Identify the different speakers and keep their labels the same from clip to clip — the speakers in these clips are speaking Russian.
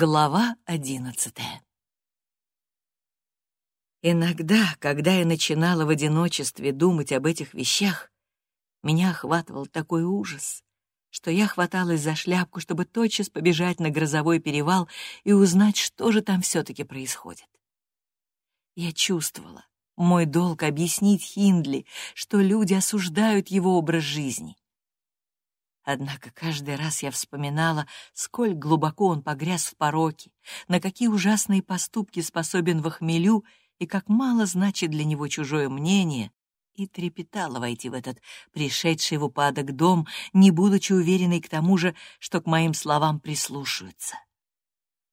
Speaker 1: Глава одиннадцатая Иногда, когда я начинала в одиночестве думать об этих вещах, меня охватывал такой ужас, что я хваталась за шляпку, чтобы тотчас побежать на грозовой перевал и узнать, что же там все-таки происходит. Я чувствовала, мой долг объяснить Хиндли, что люди осуждают его образ жизни. Однако каждый раз я вспоминала, сколь глубоко он погряз в пороке, на какие ужасные поступки способен в хмелю и как мало значит для него чужое мнение, и трепетала войти в этот пришедший в упадок дом, не будучи уверенной к тому же, что к моим словам прислушаются.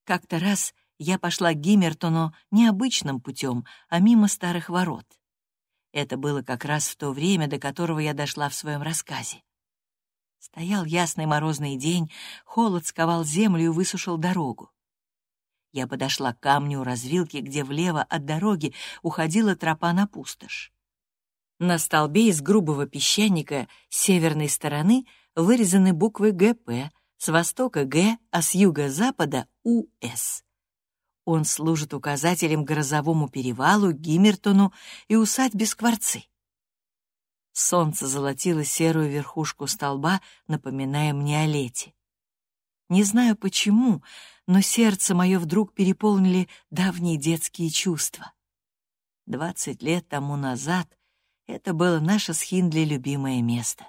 Speaker 1: Как-то раз я пошла к Гиммертону не обычным путем, а мимо старых ворот. Это было как раз в то время, до которого я дошла в своем рассказе. Стоял ясный морозный день, холод сковал землю и высушил дорогу. Я подошла к камню у развилки, где влево от дороги уходила тропа на пустошь. На столбе из грубого песчаника с северной стороны вырезаны буквы ГП, с востока Г, а с юго-запада УС. Он служит указателем грозовому перевалу, Гиммертону и усадьбе Скворцы. Солнце золотило серую верхушку столба, напоминая мне о лете. Не знаю почему, но сердце мое вдруг переполнили давние детские чувства. Двадцать лет тому назад это было наше с Хиндли любимое место.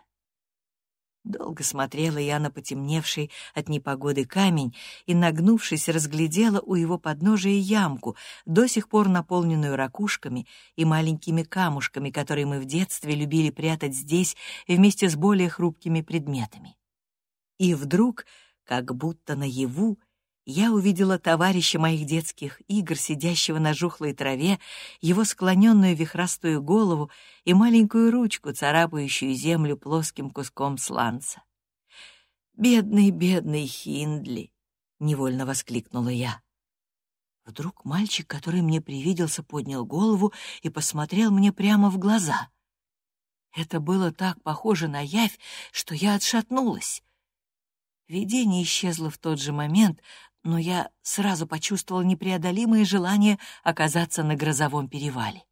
Speaker 1: Долго смотрела я на потемневший от непогоды камень и, нагнувшись, разглядела у его подножия ямку, до сих пор наполненную ракушками и маленькими камушками, которые мы в детстве любили прятать здесь вместе с более хрупкими предметами. И вдруг, как будто наяву, я увидела товарища моих детских игр, сидящего на жухлой траве, его склоненную вихрастую голову и маленькую ручку, царапающую землю плоским куском сланца. «Бедный, бедный Хиндли!» — невольно воскликнула я. Вдруг мальчик, который мне привиделся, поднял голову и посмотрел мне прямо в глаза. Это было так похоже на явь, что я отшатнулась. Видение исчезло в тот же момент, но я сразу почувствовал непреодолимое желание оказаться на грозовом перевале.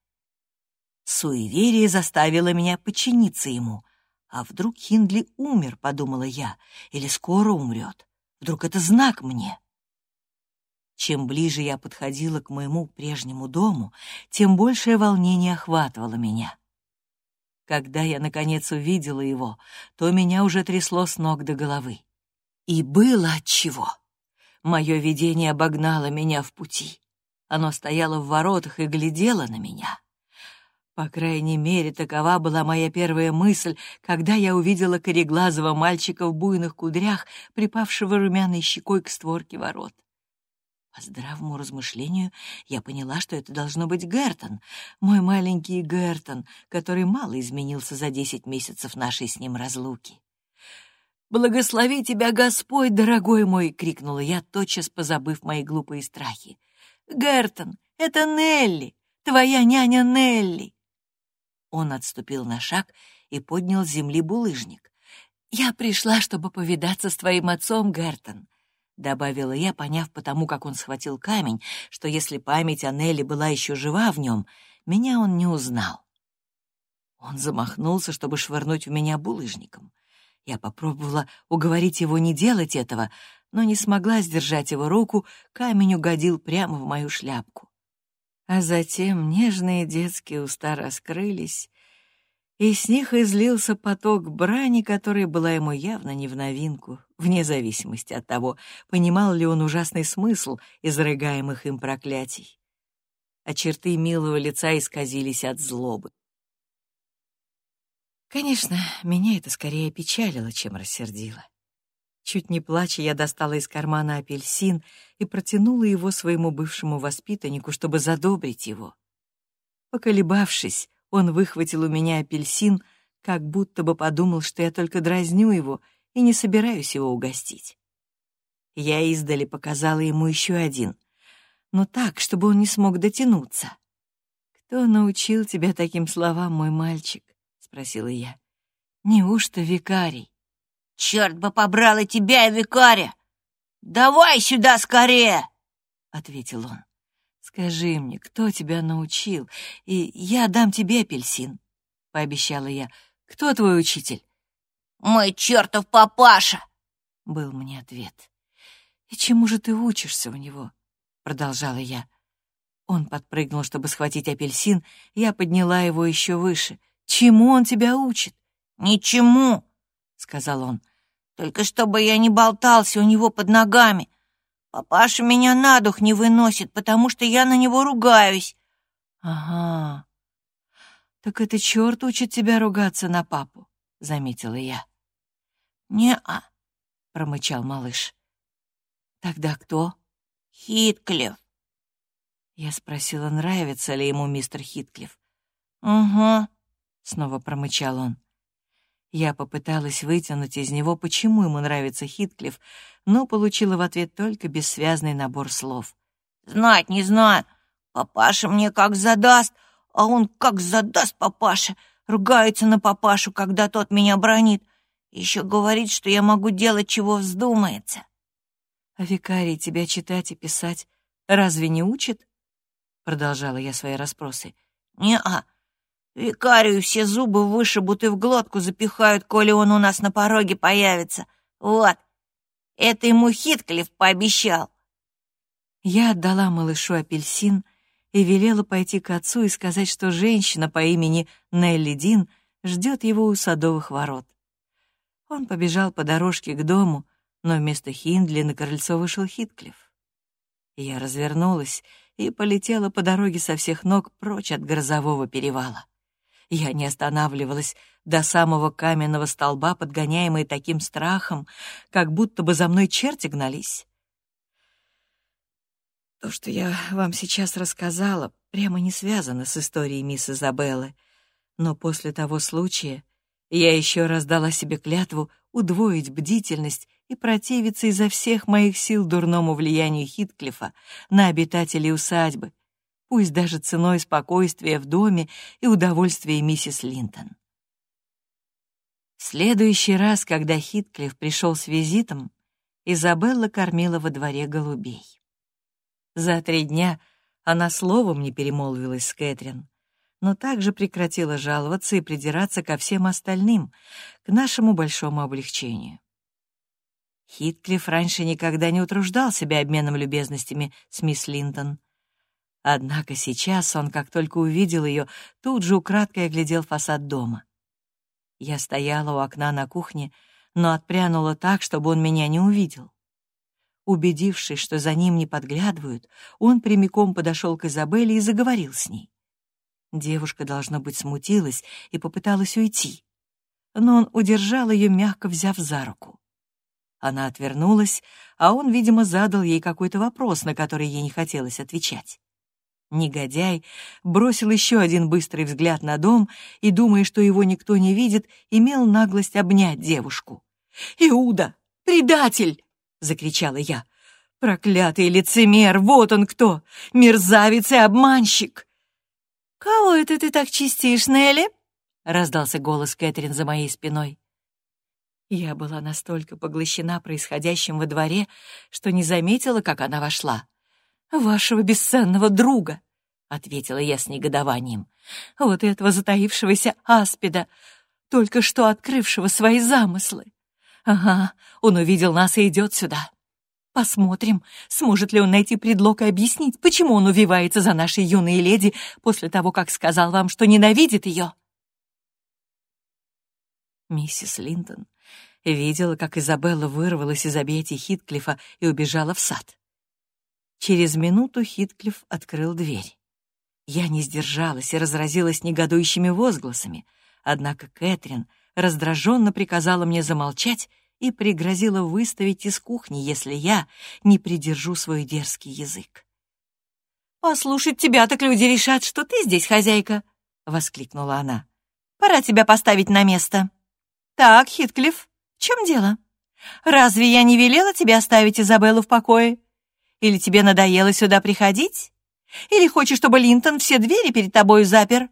Speaker 1: Суеверие заставило меня подчиниться ему. А вдруг Хиндли умер, подумала я, или скоро умрет. Вдруг это знак мне? Чем ближе я подходила к моему прежнему дому, тем большее волнение охватывало меня. Когда я, наконец, увидела его, то меня уже трясло с ног до головы. И было отчего. Мое видение обогнало меня в пути. Оно стояло в воротах и глядело на меня. По крайней мере, такова была моя первая мысль, когда я увидела кореглазого мальчика в буйных кудрях, припавшего румяной щекой к створке ворот. По здравому размышлению я поняла, что это должно быть Гертон, мой маленький Гертон, который мало изменился за десять месяцев нашей с ним разлуки. «Благослови тебя, Господь, дорогой мой!» — крикнула я, тотчас позабыв мои глупые страхи. «Гертон, это Нелли, твоя няня Нелли!» Он отступил на шаг и поднял с земли булыжник. «Я пришла, чтобы повидаться с твоим отцом, Гертон», — добавила я, поняв потому, как он схватил камень, что если память о Нелли была еще жива в нем, меня он не узнал. Он замахнулся, чтобы швырнуть в меня булыжником — я попробовала уговорить его не делать этого, но не смогла сдержать его руку, камень угодил прямо в мою шляпку. А затем нежные детские уста раскрылись, и с них излился поток брани, которая была ему явно не в новинку, вне зависимости от того, понимал ли он ужасный смысл изрыгаемых им проклятий. А черты милого лица исказились от злобы. Конечно, меня это скорее печалило, чем рассердило. Чуть не плача, я достала из кармана апельсин и протянула его своему бывшему воспитаннику, чтобы задобрить его. Поколебавшись, он выхватил у меня апельсин, как будто бы подумал, что я только дразню его и не собираюсь его угостить. Я издали показала ему еще один, но так, чтобы он не смог дотянуться. «Кто научил тебя таким словам, мой мальчик?» Спросила я. «Неужто викарий?»
Speaker 2: «Черт бы побрал и тебя, и викаря!» «Давай сюда скорее!»
Speaker 1: — ответил он. «Скажи мне, кто тебя научил, и я дам тебе апельсин», — пообещала я. «Кто твой учитель?»
Speaker 2: «Мой чертов папаша!»
Speaker 1: — был мне ответ. «И чему же ты учишься у него?» — продолжала я. Он подпрыгнул, чтобы схватить апельсин, я подняла его еще выше. «Чему он тебя учит?»
Speaker 2: «Ничему», — сказал он. «Только чтобы я не болтался у него под ногами. Папаша меня на дух не выносит, потому что я на него ругаюсь».
Speaker 1: «Ага. Так это черт учит тебя ругаться на папу», — заметила я.
Speaker 2: «Не-а», —
Speaker 1: промычал малыш. «Тогда кто?»
Speaker 2: «Хитклифф».
Speaker 1: Я спросила, нравится ли ему мистер Хитклифф.
Speaker 2: «Угу», —
Speaker 1: снова промычал он. Я попыталась вытянуть из него, почему ему нравится Хитклифф, но получила в ответ только бессвязный набор слов.
Speaker 2: «Знать не знаю. Папаша мне как задаст, а он как задаст папаша. Ругается на папашу, когда тот меня бронит. Еще говорит, что я могу делать, чего вздумается».
Speaker 1: «А викарий тебя читать и писать разве не учит?» Продолжала я свои расспросы.
Speaker 2: «Не-а. Викарию все зубы вышибут и в глотку запихают, коли он у нас на пороге появится. Вот, это ему Хитклифф пообещал.
Speaker 1: Я отдала малышу апельсин и велела пойти к отцу и сказать, что женщина по имени Нелли Дин ждет его у садовых ворот. Он побежал по дорожке к дому, но вместо Хиндли на крыльцо вышел Хитклифф. Я развернулась и полетела по дороге со всех ног прочь от грозового перевала. Я не останавливалась до самого каменного столба, подгоняемой таким страхом, как будто бы за мной черти гнались. То, что я вам сейчас рассказала, прямо не связано с историей мисс Изабеллы, но после того случая я еще раз дала себе клятву удвоить бдительность и противиться изо всех моих сил дурному влиянию Хитклифа на обитателей усадьбы, пусть даже ценой спокойствия в доме и удовольствия миссис Линтон. В следующий раз, когда Хитклифф пришел с визитом, Изабелла кормила во дворе голубей. За три дня она словом не перемолвилась с Кэтрин, но также прекратила жаловаться и придираться ко всем остальным, к нашему большому облегчению. Хитклифф раньше никогда не утруждал себя обменом любезностями с мисс Линтон. Однако сейчас он, как только увидел ее, тут же украдкой оглядел фасад дома. Я стояла у окна на кухне, но отпрянула так, чтобы он меня не увидел. Убедившись, что за ним не подглядывают, он прямиком подошел к Изабелле и заговорил с ней. Девушка, должно быть, смутилась и попыталась уйти, но он удержал ее, мягко взяв за руку. Она отвернулась, а он, видимо, задал ей какой-то вопрос, на который ей не хотелось отвечать. Негодяй бросил еще один быстрый взгляд на дом и, думая, что его никто не видит, имел наглость обнять девушку. «Иуда! Предатель!» — закричала я. «Проклятый лицемер! Вот он кто! Мерзавец и обманщик!» «Кого это ты так чистишь, Нелли?» — раздался голос Кэтрин за моей спиной. Я была настолько поглощена происходящим во дворе, что не заметила, как она вошла вашего бесценного друга», — ответила я с негодованием. «Вот этого затаившегося аспида, только что открывшего свои замыслы. Ага, он увидел нас и идет сюда. Посмотрим, сможет ли он найти предлог и объяснить, почему он увивается за нашей юной леди после того, как сказал вам, что ненавидит ее». Миссис Линтон видела, как Изабелла вырвалась из объятий Хитклифа и убежала в сад. Через минуту Хитклифф открыл дверь. Я не сдержалась и разразилась негодующими возгласами, однако Кэтрин раздраженно приказала мне замолчать и пригрозила выставить из кухни, если я не придержу свой дерзкий язык. «Послушать тебя, так люди решат, что ты здесь хозяйка!» — воскликнула она. «Пора тебя поставить на место!» «Так, Хитклифф, в чем дело? Разве я не велела тебе оставить Изабеллу в покое?» Или тебе надоело сюда приходить? Или хочешь, чтобы Линтон все двери перед тобой запер?»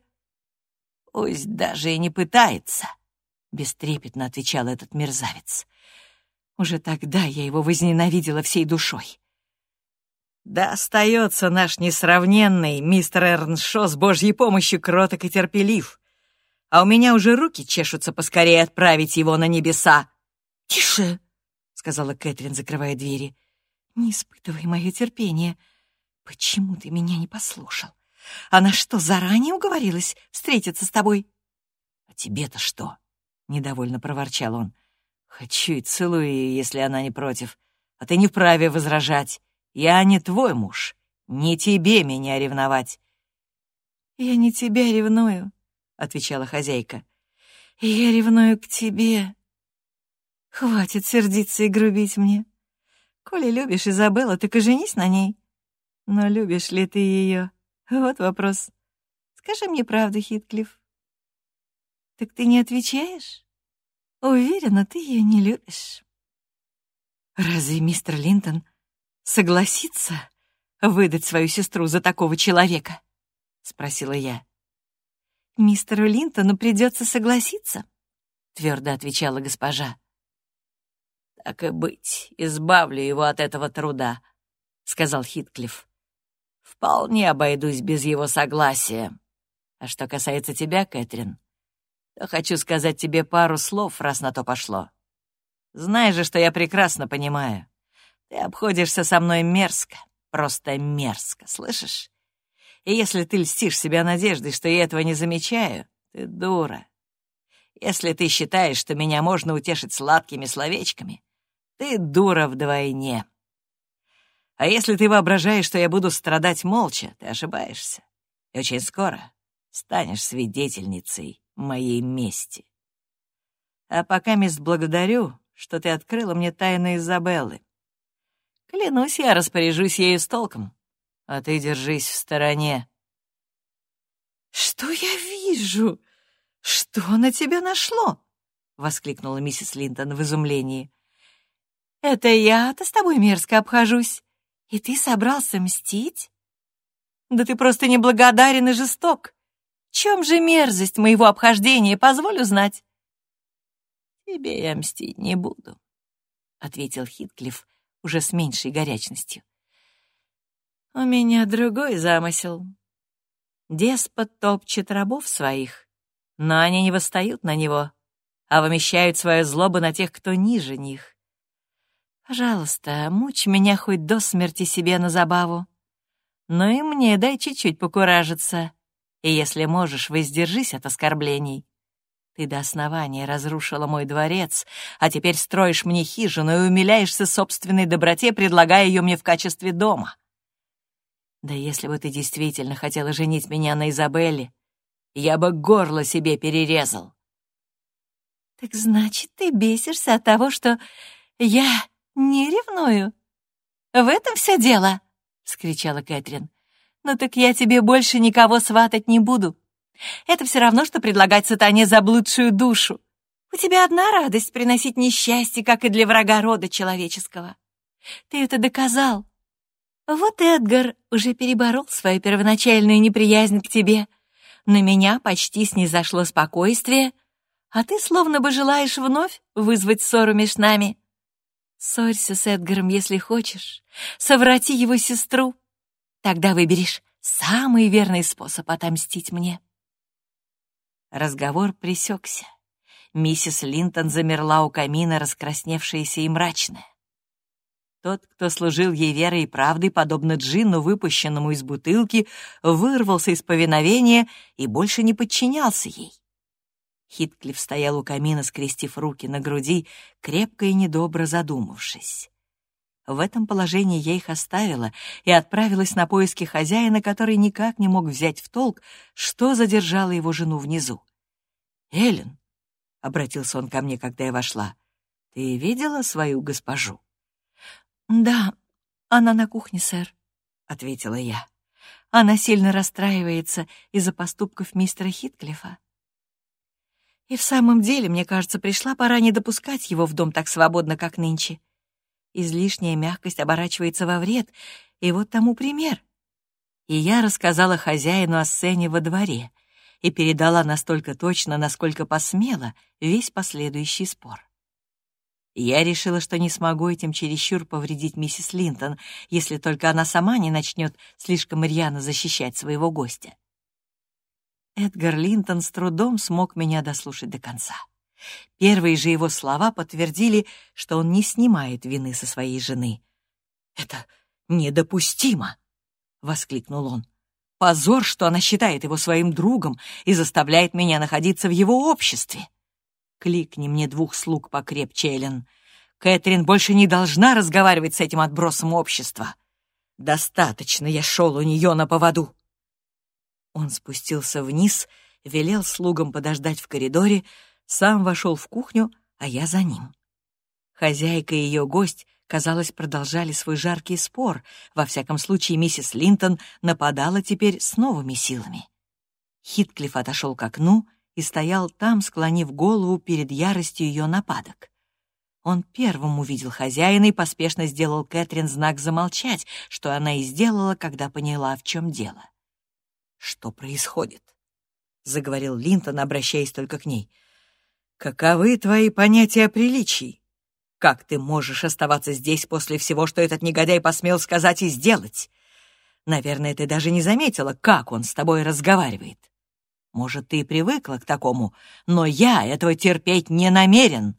Speaker 1: «Пусть даже и не пытается», — бестрепетно отвечал этот мерзавец. Уже тогда я его возненавидела всей душой. Да остается наш несравненный мистер Эрншо с божьей помощью кроток и терпелив. А у меня уже руки чешутся поскорее отправить его на небеса. «Тише!» — сказала Кэтрин, закрывая двери. «Не испытывай мое терпение. Почему ты меня не послушал? Она что, заранее уговорилась встретиться с тобой?» «А тебе-то что?» — недовольно проворчал он. «Хочу и целую ее, если она не против. А ты не вправе возражать. Я не твой муж. Не тебе меня ревновать». «Я не тебя ревную», — отвечала хозяйка. «Я ревную к тебе. Хватит сердиться и грубить мне. Коли любишь Изабеллу, так и женись на ней. Но любишь ли ты ее? Вот вопрос. Скажи мне правду, Хитклифф. Так ты не отвечаешь? Уверена, ты ее не любишь. Разве мистер Линтон согласится выдать свою сестру за такого человека? Спросила я. Мистеру Линтону придется согласиться, твердо отвечала госпожа. Так и быть, избавлю его от этого труда, сказал Хитклифф. Вполне обойдусь без его согласия. А что касается тебя, Кэтрин, то хочу сказать тебе пару слов, раз на то пошло. Знаешь же, что я прекрасно понимаю. Ты обходишься со мной мерзко, просто мерзко, слышишь? И если ты льстишь себя надеждой, что я этого не замечаю, ты дура. Если ты считаешь, что меня можно утешить сладкими словечками, ты дура вдвойне. А если ты воображаешь, что я буду страдать молча, ты ошибаешься. И очень скоро станешь свидетельницей моей мести. А пока, мисс, благодарю, что ты открыла мне тайну Изабеллы. Клянусь, я распоряжусь ею с толком, а ты держись в стороне. «Что я вижу? Что на тебя нашло?» — воскликнула миссис Линтон в изумлении. «Это я-то с тобой мерзко обхожусь, и ты собрался мстить? Да ты просто неблагодарен и жесток чем же мерзость моего обхождения, позволю знать?» «Тебе я мстить не буду», — ответил Хитклифф уже с меньшей горячностью. «У меня другой замысел. Деспот топчет рабов своих, но они не восстают на него, а вымещают свою злобу на тех, кто ниже них. Пожалуйста, мучь меня хоть до смерти себе на забаву. Но и мне дай чуть-чуть покуражиться, и если можешь, воздержись от оскорблений. Ты до основания разрушила мой дворец, а теперь строишь мне хижину и умиляешься собственной доброте, предлагая ее мне в качестве дома. Да если бы ты действительно хотела женить меня на Изабелле, я бы горло себе перерезал. Так значит, ты бесишься от того, что я не ревную? В этом все дело, — вскричала Кэтрин. «Ну так я тебе больше никого сватать не буду. Это все равно, что предлагать сатане заблудшую душу. У тебя одна радость приносить несчастье, как и для врага рода человеческого. Ты это доказал. Вот Эдгар уже переборол свою первоначальную неприязнь к тебе. На меня почти снизошло спокойствие, а ты словно бы желаешь вновь вызвать ссору между нами. Ссорься с Эдгаром, если хочешь, соврати его сестру, Тогда выберешь самый верный способ отомстить мне. Разговор пресекся. Миссис Линтон замерла у камина, раскрасневшаяся и мрачная. Тот, кто служил ей верой и правдой, подобно джинну, выпущенному из бутылки, вырвался из повиновения и больше не подчинялся ей. Хитклифф стоял у камина, скрестив руки на груди, крепко и недобро задумавшись. В этом положении я их оставила и отправилась на поиски хозяина, который никак не мог взять в толк, что задержало его жену внизу. «Эллен», — обратился он ко мне, когда я вошла, — «ты видела свою госпожу?» «Да, она на кухне, сэр», — ответила я. «Она сильно расстраивается из-за поступков мистера Хитклифа. И в самом деле, мне кажется, пришла пора не допускать его в дом так свободно, как нынче излишняя мягкость оборачивается во вред, и вот тому пример. И я рассказала хозяину о сцене во дворе и передала настолько точно, насколько посмела, весь последующий спор. Я решила, что не смогу этим чересчур повредить миссис Линтон, если только она сама не начнет слишком рьяно защищать своего гостя. Эдгар Линтон с трудом смог меня дослушать до конца. Первые же его слова подтвердили, что он не снимает вины со своей жены. «Это недопустимо!» — воскликнул он. «Позор, что она считает его своим другом и заставляет меня находиться в его обществе!» Кликни мне двух слуг покрепче, Эллен. Кэтрин больше не должна разговаривать с этим отбросом общества. Достаточно я шел у нее на поводу. Он спустился вниз, велел слугам подождать в коридоре, сам вошел в кухню, а я за ним. Хозяйка и ее гость, казалось, продолжали свой жаркий спор. Во всяком случае, миссис Линтон нападала теперь с новыми силами. Хитклифф отошел к окну и стоял там, склонив голову перед яростью ее нападок. Он первым увидел хозяина и поспешно сделал Кэтрин знак замолчать, что она и сделала, когда поняла, в чем дело. «Что происходит?» — заговорил Линтон, обращаясь только к ней. «Каковы твои понятия о приличии? Как ты можешь оставаться здесь после всего, что этот негодяй посмел сказать и сделать? Наверное, ты даже не заметила, как он с тобой разговаривает. Может, ты и привыкла к такому, но я этого терпеть не намерен».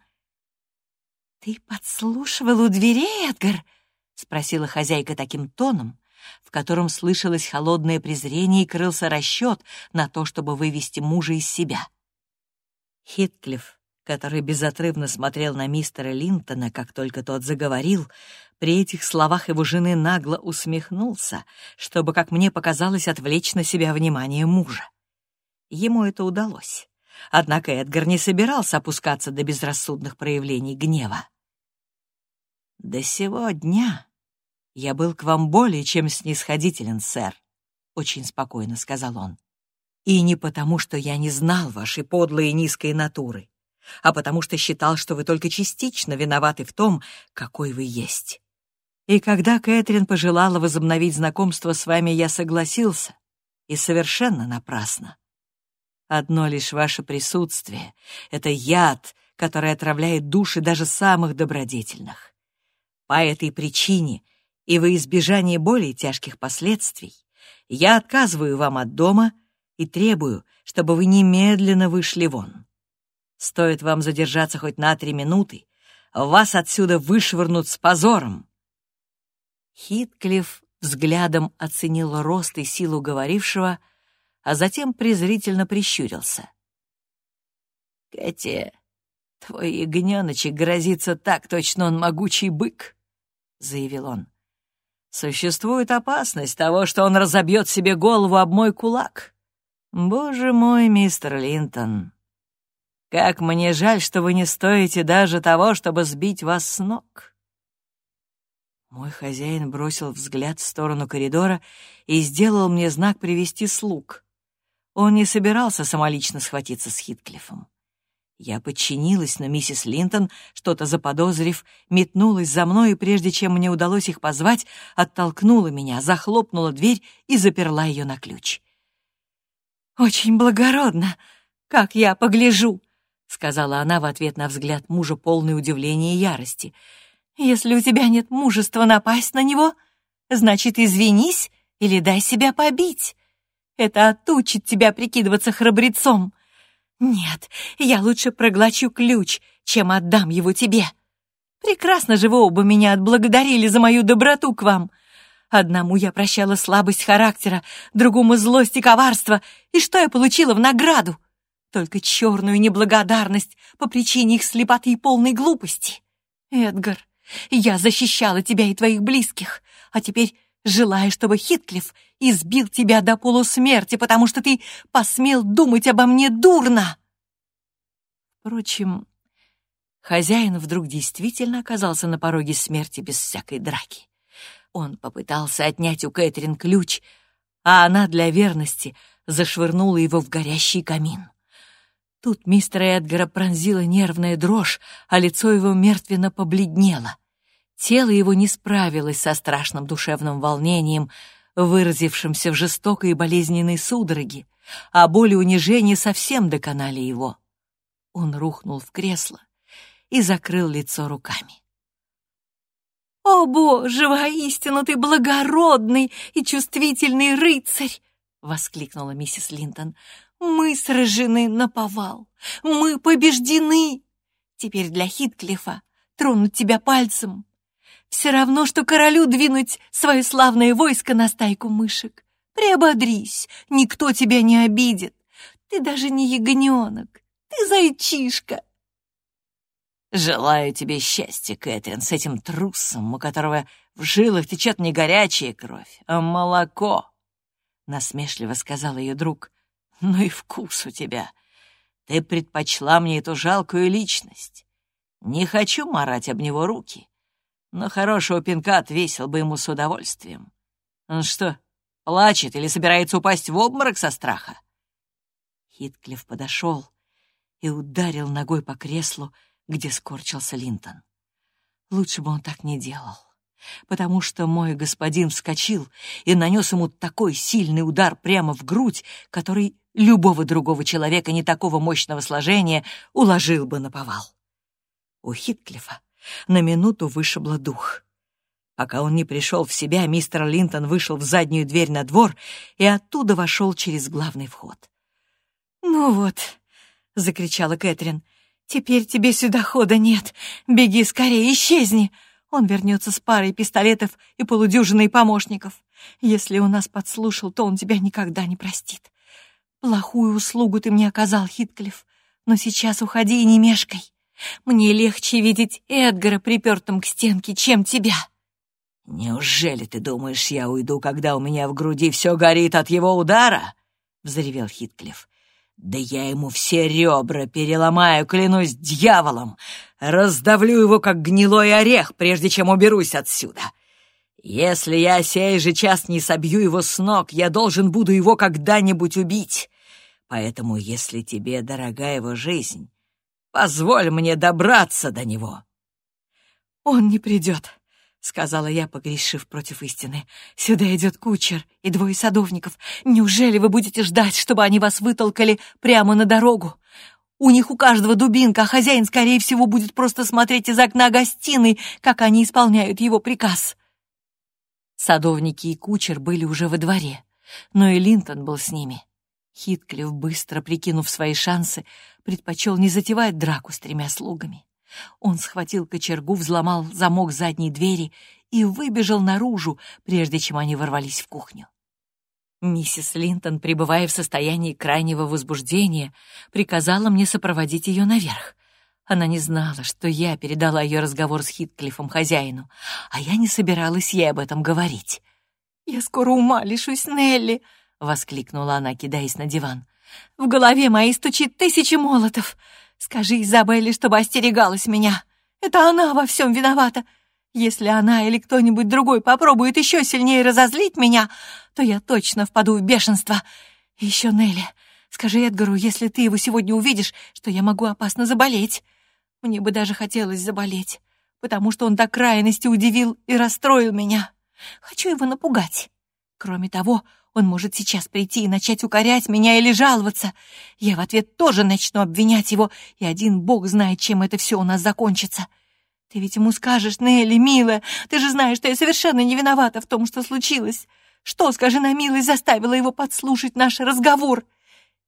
Speaker 2: «Ты подслушивал у дверей, Эдгар?» — спросила хозяйка таким тоном, в котором слышалось холодное презрение и крылся расчет на то, чтобы вывести мужа из себя.
Speaker 1: Хитклифф, который безотрывно смотрел на мистера Линтона, как только тот заговорил, при этих словах его жены нагло усмехнулся, чтобы, как мне показалось, отвлечь на себя внимание мужа. Ему это удалось. Однако Эдгар не собирался опускаться до безрассудных проявлений гнева. «До сего дня я был к вам более чем снисходителен, сэр», — очень спокойно сказал он. «И не потому, что я не знал вашей подлой и низкой натуры, а потому что считал, что вы только частично виноваты в том, какой вы есть. И когда Кэтрин пожелала возобновить знакомство с вами, я согласился, и совершенно напрасно. Одно лишь ваше присутствие — это яд, который отравляет души даже самых добродетельных. По этой причине и во избежание более тяжких последствий я отказываю вам от дома и требую, чтобы вы немедленно вышли вон. Стоит вам задержаться хоть на три минуты, вас отсюда вышвырнут с позором. Хитклифф взглядом оценил рост и силу говорившего — а затем презрительно прищурился. «Кэти, твой ягненочек грозится так, точно он могучий бык», — заявил он. «Существует опасность того, что он разобьет себе голову об мой кулак. Боже мой, мистер Линтон, как мне жаль, что вы не стоите даже того, чтобы сбить вас с ног». Мой хозяин бросил взгляд в сторону коридора и сделал мне знак привести слуг. Он не собирался самолично схватиться с Хитклифом. Я подчинилась, но миссис Линтон, что-то заподозрив, метнулась за мной, и прежде чем мне удалось их позвать, оттолкнула меня, захлопнула дверь и заперла ее на ключ. «Очень благородно, как я погляжу», — сказала она в ответ на взгляд мужа, полный удивления и ярости. «Если у тебя нет мужества напасть на него, значит, извинись или дай себя побить. Это отучит тебя прикидываться храбрецом. Нет, я лучше проглочу ключ, чем отдам его тебе. Прекрасно же вы оба меня отблагодарили за мою доброту к вам. Одному я прощала слабость характера, другому злость и коварство. И что я получила в награду? Только черную неблагодарность по причине их слепоты и полной глупости. Эдгар, я защищала тебя и твоих близких, а теперь желая, чтобы Хитклифф избил тебя до полусмерти, потому что ты посмел думать обо мне дурно. Впрочем, хозяин вдруг действительно оказался на пороге смерти без всякой драки. Он попытался отнять у Кэтрин ключ, а она для верности зашвырнула его в горящий камин. Тут мистера Эдгара пронзила нервная дрожь, а лицо его мертвенно побледнело. Тело его не справилось со страшным душевным волнением, выразившимся в жестокой и болезненной судороге, а боль и унижение совсем доконали его. Он рухнул в кресло и закрыл лицо руками. «О, Боже, воистину ты благородный и чувствительный рыцарь!» — воскликнула миссис Линтон. «Мы сражены на повал! Мы побеждены! Теперь для Хитклифа тронуть тебя пальцем все равно, что королю двинуть свое славное войско на стайку мышек. Приободрись, никто тебя не обидит. Ты даже не ягненок, ты зайчишка.
Speaker 2: Желаю тебе счастья, Кэтрин, с этим трусом, у которого в жилах течет не горячая кровь, а молоко. Насмешливо сказал ее друг. Ну и вкус у тебя. Ты предпочла мне эту жалкую личность. Не хочу марать об него руки но хорошего пинка отвесил бы ему с удовольствием. Он что, плачет или собирается упасть в обморок со страха? Хитклифф подошел и ударил ногой по креслу, где скорчился Линтон. Лучше бы он так не делал, потому что мой господин вскочил и нанес ему такой сильный удар прямо в грудь, который любого другого человека не такого мощного сложения уложил бы на повал. У Хитклифа на минуту вышибло дух. Пока он не пришел в себя, мистер Линтон вышел в заднюю дверь на двор и оттуда вошел через главный вход.
Speaker 1: «Ну вот», — закричала Кэтрин, — «теперь тебе сюда хода нет. Беги скорее, исчезни. Он вернется с парой пистолетов и полудюжиной помощников. Если он нас подслушал, то он тебя никогда не простит. Плохую услугу ты мне оказал, Хитклифф, но сейчас уходи и не мешкай. Мне легче видеть Эдгара припертым к стенке, чем тебя».
Speaker 2: «Неужели ты думаешь, я уйду, когда у меня в груди все горит от его удара?» — взревел Хитклифф. «Да я ему все ребра переломаю, клянусь дьяволом! Раздавлю его, как гнилой орех, прежде чем уберусь отсюда!» Если я сей же час не собью его с ног, я должен буду его когда-нибудь убить. Поэтому, если тебе дорога его жизнь, Позволь мне добраться до него!»
Speaker 1: «Он не придет», — сказала я, погрешив против истины. «Сюда идет кучер и двое садовников. Неужели вы будете ждать, чтобы они вас вытолкали прямо на дорогу? У них у каждого дубинка, а хозяин, скорее всего, будет просто смотреть из окна гостиной, как они исполняют его приказ». Садовники и кучер были уже во дворе, но и Линтон был с ними. Хитклифф, быстро прикинув свои шансы, предпочел не затевать драку с тремя слугами. Он схватил кочергу, взломал замок задней двери и выбежал наружу, прежде чем они ворвались в кухню. Миссис Линтон, пребывая в состоянии крайнего возбуждения, приказала мне сопроводить ее наверх. Она не знала, что я передала ее разговор с Хитклифом хозяину, а я не собиралась ей об этом говорить. «Я скоро ума лишусь, Нелли!» — воскликнула она, кидаясь на диван. В голове моей стучит тысячи молотов. Скажи Изабелле, чтобы остерегалась меня. Это она во всем виновата. Если она или кто-нибудь другой попробует еще сильнее разозлить меня, то я точно впаду в бешенство. И еще Нелли, скажи Эдгару, если ты его сегодня увидишь, что я могу опасно заболеть. Мне бы даже хотелось заболеть, потому что он до крайности удивил и расстроил меня. Хочу его напугать. Кроме того, он может сейчас прийти и начать укорять меня или жаловаться. Я в ответ тоже начну обвинять его, и один бог знает, чем это все у нас закончится. Ты ведь ему скажешь, Нелли, милая, ты же знаешь, что я совершенно не виновата в том, что случилось. Что, скажи на милость, заставила его подслушать наш разговор?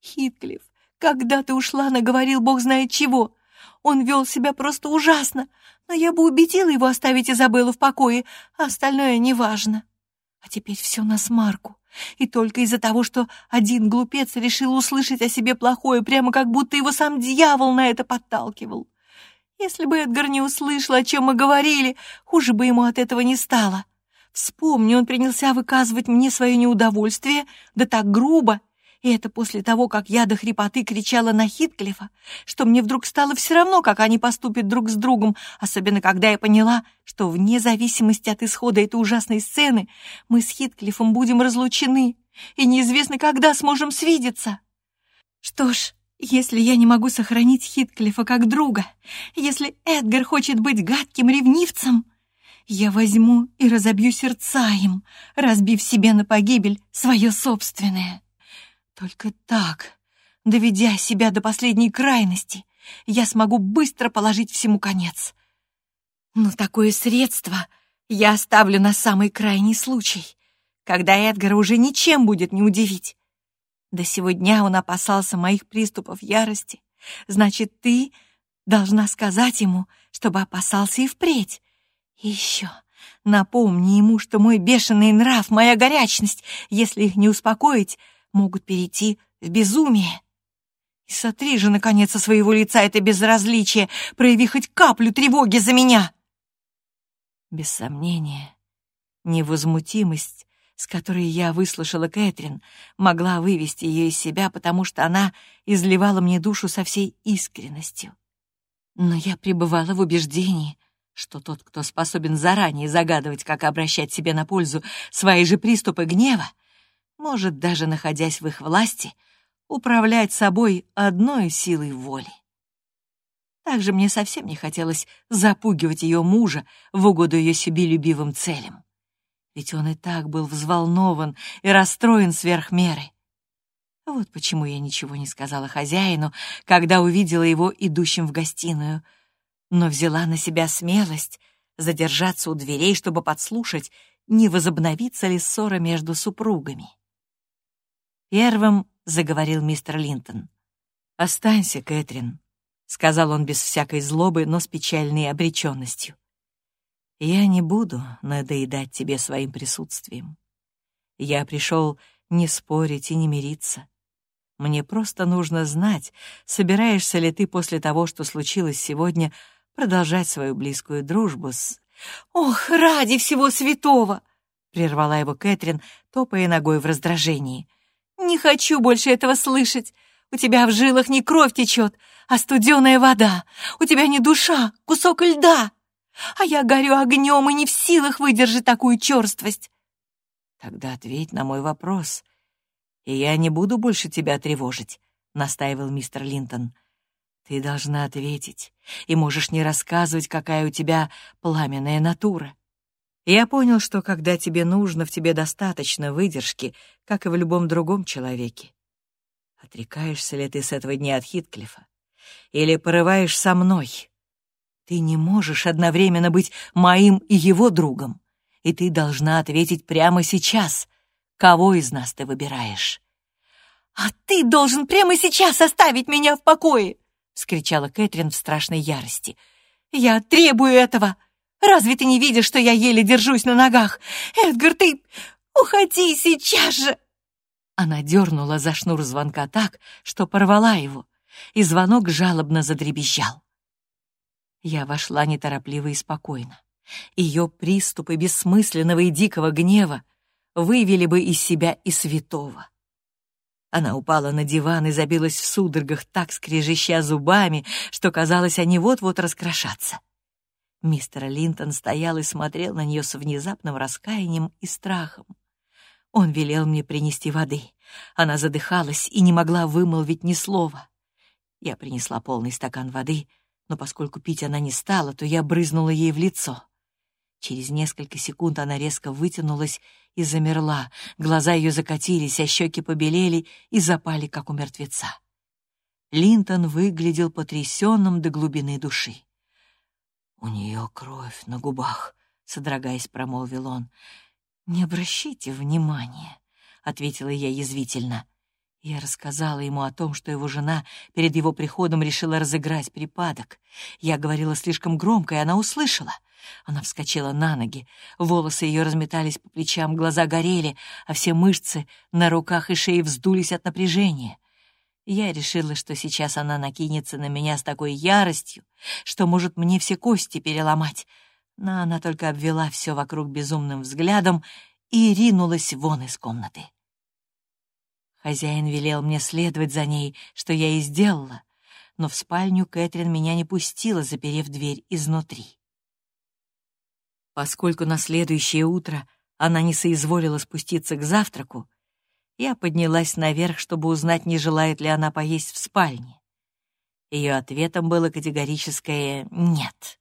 Speaker 1: Хитклифф, когда ты ушла, наговорил бог знает чего. Он вел себя просто ужасно, но я бы убедила его оставить Изабеллу в покое, а остальное неважно. А теперь все на смарку. И только из-за того, что один глупец решил услышать о себе плохое, прямо как будто его сам дьявол на это подталкивал. Если бы Эдгар не услышал, о чем мы говорили, хуже бы ему от этого не стало. Вспомни, он принялся выказывать мне свое неудовольствие, да так грубо, и это после того, как я до хрипоты кричала на Хитклифа, что мне вдруг стало все равно, как они поступят друг с другом, особенно когда я поняла, что вне зависимости от исхода этой ужасной сцены мы с Хитклифом будем разлучены, и неизвестно, когда сможем свидеться. Что ж, если я не могу сохранить Хитклифа как друга, если Эдгар хочет быть гадким ревнивцем, я возьму и разобью сердца им, разбив себе на погибель свое собственное. Только так, доведя себя до последней крайности, я смогу быстро положить всему конец. Но такое средство я оставлю на самый крайний случай, когда Эдгара уже ничем будет не удивить. До сего дня он опасался моих приступов ярости. Значит, ты должна сказать ему, чтобы опасался и впредь. И еще напомни ему, что мой бешеный нрав, моя горячность, если их не успокоить, могут перейти в безумие. И сотри же, наконец, со своего лица это безразличие, прояви хоть каплю тревоги за меня. Без сомнения, невозмутимость, с которой я выслушала Кэтрин, могла вывести ее из себя, потому что она изливала мне душу со всей искренностью. Но я пребывала в убеждении, что тот, кто способен заранее загадывать, как обращать себе на пользу свои же приступы гнева, может, даже находясь в их власти, управлять собой одной силой воли. Также мне совсем не хотелось запугивать ее мужа в угоду ее себелюбивым целям. Ведь он и так был взволнован и расстроен сверх меры. Вот почему я ничего не сказала хозяину, когда увидела его идущим в гостиную, но взяла на себя смелость задержаться у дверей, чтобы подслушать, не возобновится ли ссора между супругами. Первым заговорил мистер Линтон. «Останься, Кэтрин», — сказал он без всякой злобы, но с печальной обреченностью. «Я не буду надоедать тебе своим присутствием. Я пришел не спорить и не мириться. Мне просто нужно знать, собираешься ли ты после того, что случилось сегодня, продолжать свою близкую дружбу с... «Ох, ради всего святого!» — прервала его Кэтрин, топая ногой в раздражении. «Не хочу больше этого слышать. У тебя в жилах не кровь течет, а студеная вода. У тебя не душа, кусок льда. А я горю огнем и не в силах выдержать такую черствость». «Тогда ответь на мой вопрос, и я не буду больше тебя тревожить», — настаивал мистер Линтон. «Ты должна ответить, и можешь не рассказывать, какая у тебя пламенная натура. Я понял, что когда тебе нужно, в тебе достаточно выдержки, как и в любом другом человеке. Отрекаешься ли ты с этого дня от Хитклифа? Или порываешь со мной? Ты не можешь одновременно быть моим и его другом, и ты должна ответить прямо сейчас, кого из нас ты выбираешь. «А ты должен прямо сейчас оставить меня в покое!» — вскричала Кэтрин в страшной ярости. «Я требую этого!» Разве ты не видишь, что я еле держусь на ногах? Эдгар, ты уходи сейчас же!» Она дернула за шнур звонка так, что порвала его, и звонок жалобно задребезжал. Я вошла неторопливо и спокойно. Ее приступы бессмысленного и дикого гнева вывели бы из себя и святого. Она упала на диван и забилась в судорогах, так скрежеща зубами, что казалось, они вот-вот раскрошатся. Мистер Линтон стоял и смотрел на нее с внезапным раскаянием и страхом. Он велел мне принести воды. Она задыхалась и не могла вымолвить ни слова. Я принесла полный стакан воды, но поскольку пить она не стала, то я брызнула ей в лицо. Через несколько секунд она резко вытянулась и замерла, глаза ее закатились, а щеки побелели и запали, как у мертвеца. Линтон выглядел потрясенным до глубины души. «У нее кровь на губах», — содрогаясь, промолвил он. «Не обращайте внимания», — ответила я язвительно. Я рассказала ему о том, что его жена перед его приходом решила разыграть припадок. Я говорила слишком громко, и она услышала. Она вскочила на ноги, волосы ее разметались по плечам, глаза горели, а все мышцы на руках и шее вздулись от напряжения. Я решила, что сейчас она накинется на меня с такой яростью, что может мне все кости переломать, но она только обвела все вокруг безумным взглядом и ринулась вон из комнаты. Хозяин велел мне следовать за ней, что я и сделала, но в спальню Кэтрин меня не пустила, заперев дверь изнутри. Поскольку на следующее утро она не соизволила спуститься к завтраку, я поднялась наверх, чтобы узнать, не желает ли она поесть в спальне. Ее ответом было категорическое «нет».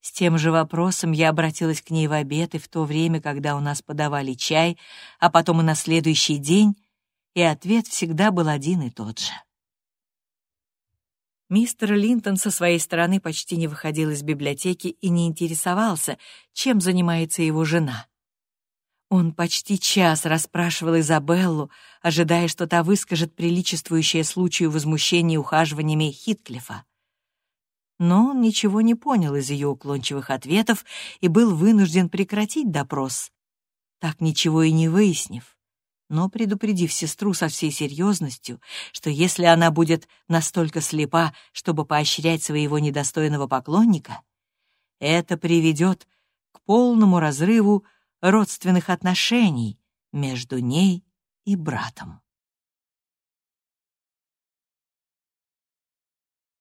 Speaker 1: С тем же вопросом я обратилась к ней в обед и в то время, когда у нас подавали чай, а потом и на следующий день, и ответ всегда был один и тот же. Мистер Линтон со своей стороны почти не выходил из библиотеки и не интересовался, чем занимается его жена. Он почти час расспрашивал Изабеллу, ожидая, что та выскажет приличествующее случаю возмущение ухаживаниями Хитклифа. Но он ничего не понял из ее уклончивых ответов и был вынужден прекратить допрос, так ничего и не выяснив но предупредив сестру со всей серьезностью, что если она будет настолько слепа, чтобы поощрять своего недостойного поклонника, это приведет к полному разрыву родственных отношений между ней и братом.